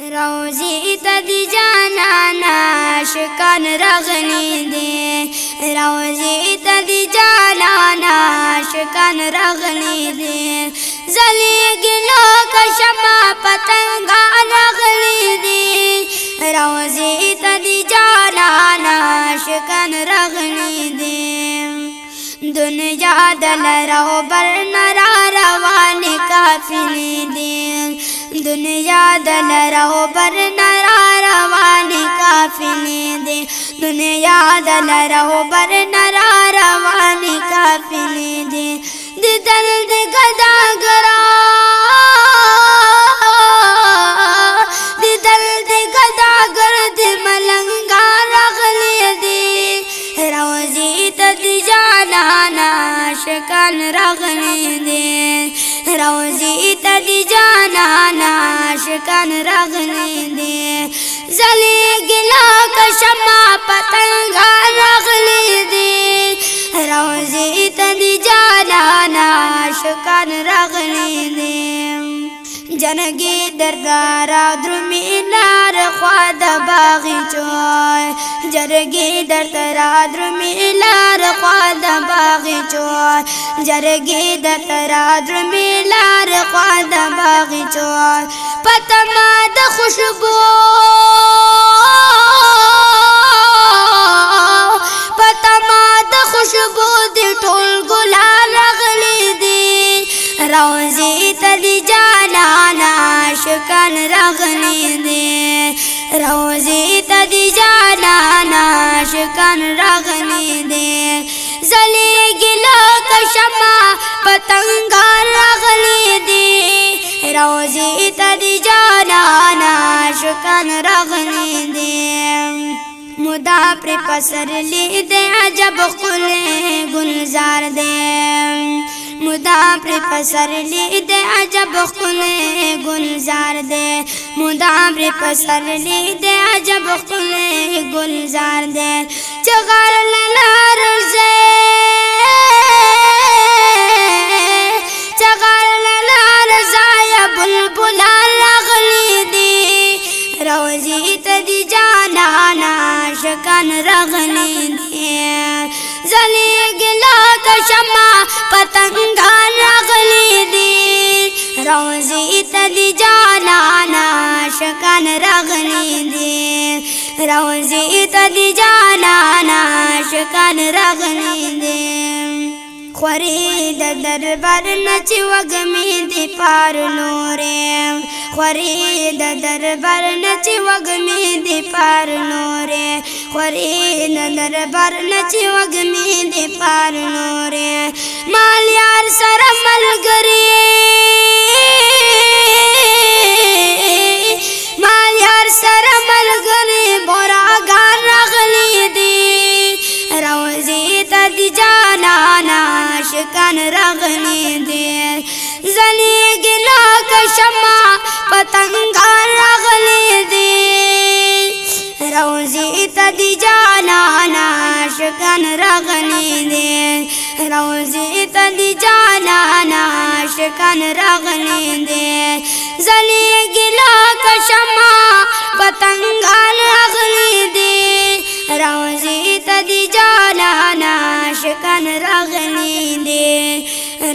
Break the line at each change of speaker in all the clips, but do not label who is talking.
روزی ددی جانا ناشکن رغنی دے روزی ددی جالا ناشکن رغنی دے زلی گلو لوگ سما پتنگ رگنی دے روزی ددی جالا ناشکن رغنی دے دنیا دل رو بر نارا روانی کفنی دے دنیا د لرو بر نرا رواني کافنې دي دنیا د لرو بر نرا رواني کافنې دي د دل د غدا ګرا د دل د غدا ګر د ملنګا راغلې دي روزي ته دي جانا ناشکان راغلې دي روزی تا دی جانانا شکن رغلی دی زلی گلا کشما پتنگا رغلی دی روزی تا دی جانانا شکن رغلی دی جنګي دردارا درمي نار خوا د باغچو جرګي دردارا درمي باغچو جرګې د ترا درمې لار خوا د باغچو پته ما د خوشبو پته ما د خوشبو د ټول ګلان راغلي دي روزي تلي جانا شکن راغلي دي روزي تنگار راغلی دی روزی تا دی جانانا شکن راغلی دی مدا پر پسر لی دی عجب قل گلزار دی مدا پر پسر لی دی عجب قل گلزار دی مدا پر پسر لی دی عجب قل گلزار دی چغار کن رغلی دی زلی گلا کشما پتنگا رغلی دی روزی تدی جانانا شکن رغلی دی روزی تدی جانانا دربر نچ وګمې دی پار نورې خوري د دربر نچ وګمې دی پار نورې خوري د دربر نچ وګمې دی پار نورې مال یار سره ملګری عاشقان راغلی دی زنی گلا کشما پتنگان راغلی دی روزی تا دی جانانا عاشقان راغلی دی روزی تا دی جانانا عاشقان راغلی دی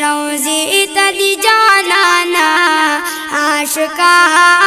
ौजि तदि जानाना आशका